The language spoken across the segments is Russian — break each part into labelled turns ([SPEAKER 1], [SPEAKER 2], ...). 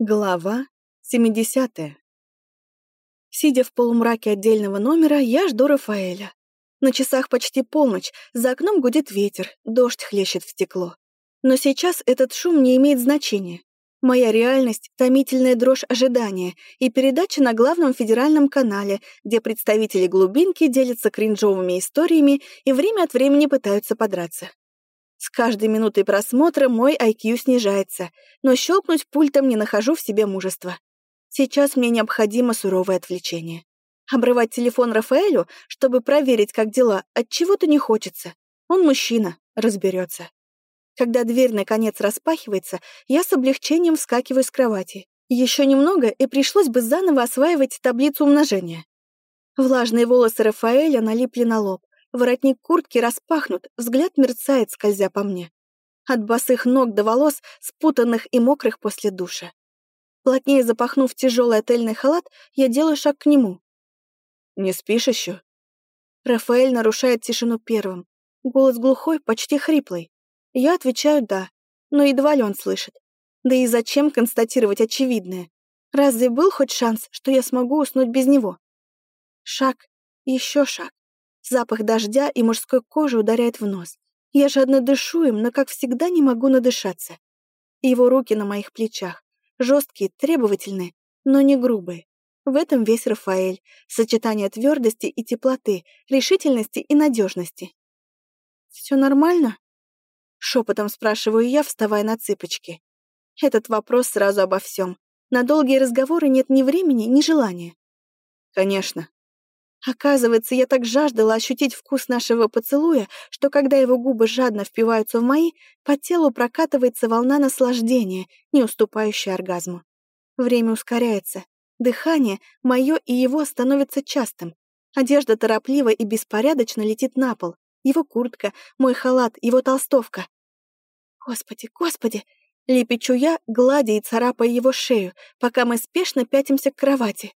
[SPEAKER 1] Глава 70 Сидя в полумраке отдельного номера, я жду Рафаэля. На часах почти полночь, за окном гудит ветер, дождь хлещет в стекло. Но сейчас этот шум не имеет значения. Моя реальность — томительная дрожь ожидания и передача на главном федеральном канале, где представители глубинки делятся кринжовыми историями и время от времени пытаются подраться. С каждой минутой просмотра мой IQ снижается, но щелкнуть пультом не нахожу в себе мужества. Сейчас мне необходимо суровое отвлечение. Обрывать телефон Рафаэлю, чтобы проверить, как дела, от чего то не хочется. Он мужчина, разберется. Когда дверь наконец распахивается, я с облегчением вскакиваю с кровати. Еще немного, и пришлось бы заново осваивать таблицу умножения. Влажные волосы Рафаэля налипли на лоб. Воротник куртки распахнут, взгляд мерцает, скользя по мне. От босых ног до волос, спутанных и мокрых после душа. Плотнее запахнув тяжелый отельный халат, я делаю шаг к нему. «Не спишь еще?» Рафаэль нарушает тишину первым. Голос глухой, почти хриплый. Я отвечаю «да», но едва ли он слышит. Да и зачем констатировать очевидное? Разве был хоть шанс, что я смогу уснуть без него? Шаг, еще шаг. Запах дождя и мужской кожи ударяет в нос. Я жадно дышу им, но, как всегда, не могу надышаться. Его руки на моих плечах. Жесткие, требовательные, но не грубые. В этом весь Рафаэль. Сочетание твердости и теплоты, решительности и надежности. Все нормально? Шепотом спрашиваю я, вставая на цыпочки. Этот вопрос сразу обо всем. На долгие разговоры нет ни времени, ни желания. Конечно. Оказывается, я так жаждала ощутить вкус нашего поцелуя, что когда его губы жадно впиваются в мои, по телу прокатывается волна наслаждения, не уступающая оргазму. Время ускоряется. Дыхание, мое и его, становится частым. Одежда торопливо и беспорядочно летит на пол. Его куртка, мой халат, его толстовка. Господи, господи! Лепечу я, гладя и царапая его шею, пока мы спешно пятимся к кровати.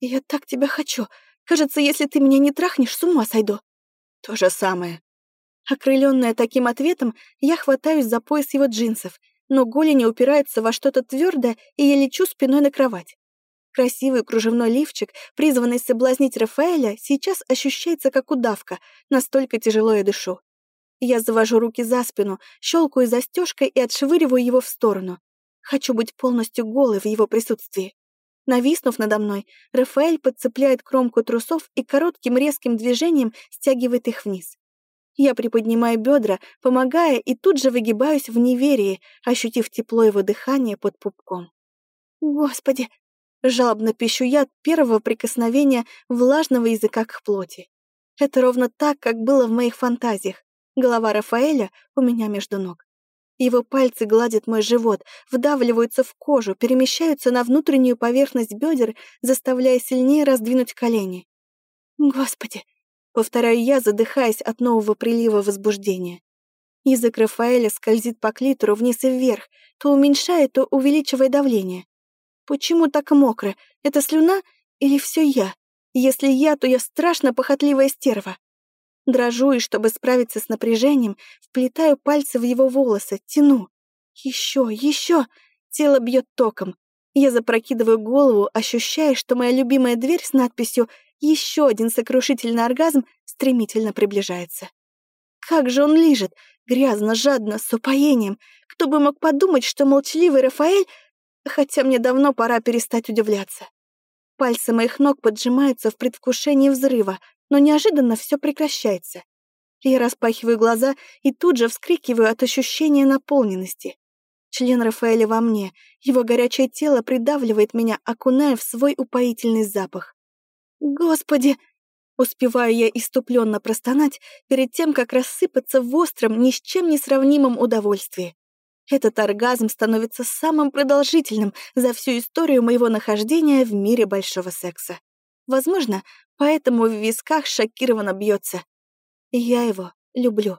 [SPEAKER 1] «Я так тебя хочу!» Кажется, если ты меня не трахнешь, с ума сойду». То же самое. Окрыленная таким ответом, я хватаюсь за пояс его джинсов, но голени упираются во что-то твердое, и я лечу спиной на кровать. Красивый кружевной лифчик, призванный соблазнить Рафаэля, сейчас ощущается как удавка, настолько тяжело я дышу. Я завожу руки за спину, щелкаю застежкой и отшвыриваю его в сторону. Хочу быть полностью голой в его присутствии. Нависнув надо мной, Рафаэль подцепляет кромку трусов и коротким резким движением стягивает их вниз. Я приподнимаю бедра, помогая, и тут же выгибаюсь в неверии, ощутив тепло его дыхания под пупком. «Господи!» — жалобно пищу я от первого прикосновения влажного языка к плоти. Это ровно так, как было в моих фантазиях. Голова Рафаэля у меня между ног. Его пальцы гладят мой живот, вдавливаются в кожу, перемещаются на внутреннюю поверхность бедер, заставляя сильнее раздвинуть колени. «Господи!» — повторяю я, задыхаясь от нового прилива возбуждения. Язык Рафаэля скользит по клитору вниз и вверх, то уменьшая, то увеличивая давление. Почему так мокро? Это слюна или все я? Если я, то я страшно похотливая стерва. Дрожу и, чтобы справиться с напряжением, вплетаю пальцы в его волосы, тяну. Еще, еще! Тело бьет током. Я запрокидываю голову, ощущая, что моя любимая дверь с надписью «Еще один сокрушительный оргазм» стремительно приближается. Как же он лижет! Грязно, жадно, с упоением. Кто бы мог подумать, что молчаливый Рафаэль... Хотя мне давно пора перестать удивляться. Пальцы моих ног поджимаются в предвкушении взрыва, но неожиданно все прекращается. Я распахиваю глаза и тут же вскрикиваю от ощущения наполненности. Член Рафаэля во мне, его горячее тело придавливает меня, окуная в свой упоительный запах. «Господи!» Успеваю я иступленно простонать перед тем, как рассыпаться в остром, ни с чем не сравнимом удовольствии. Этот оргазм становится самым продолжительным за всю историю моего нахождения в мире большого секса. Возможно, поэтому в висках шокированно бьется. Я его люблю.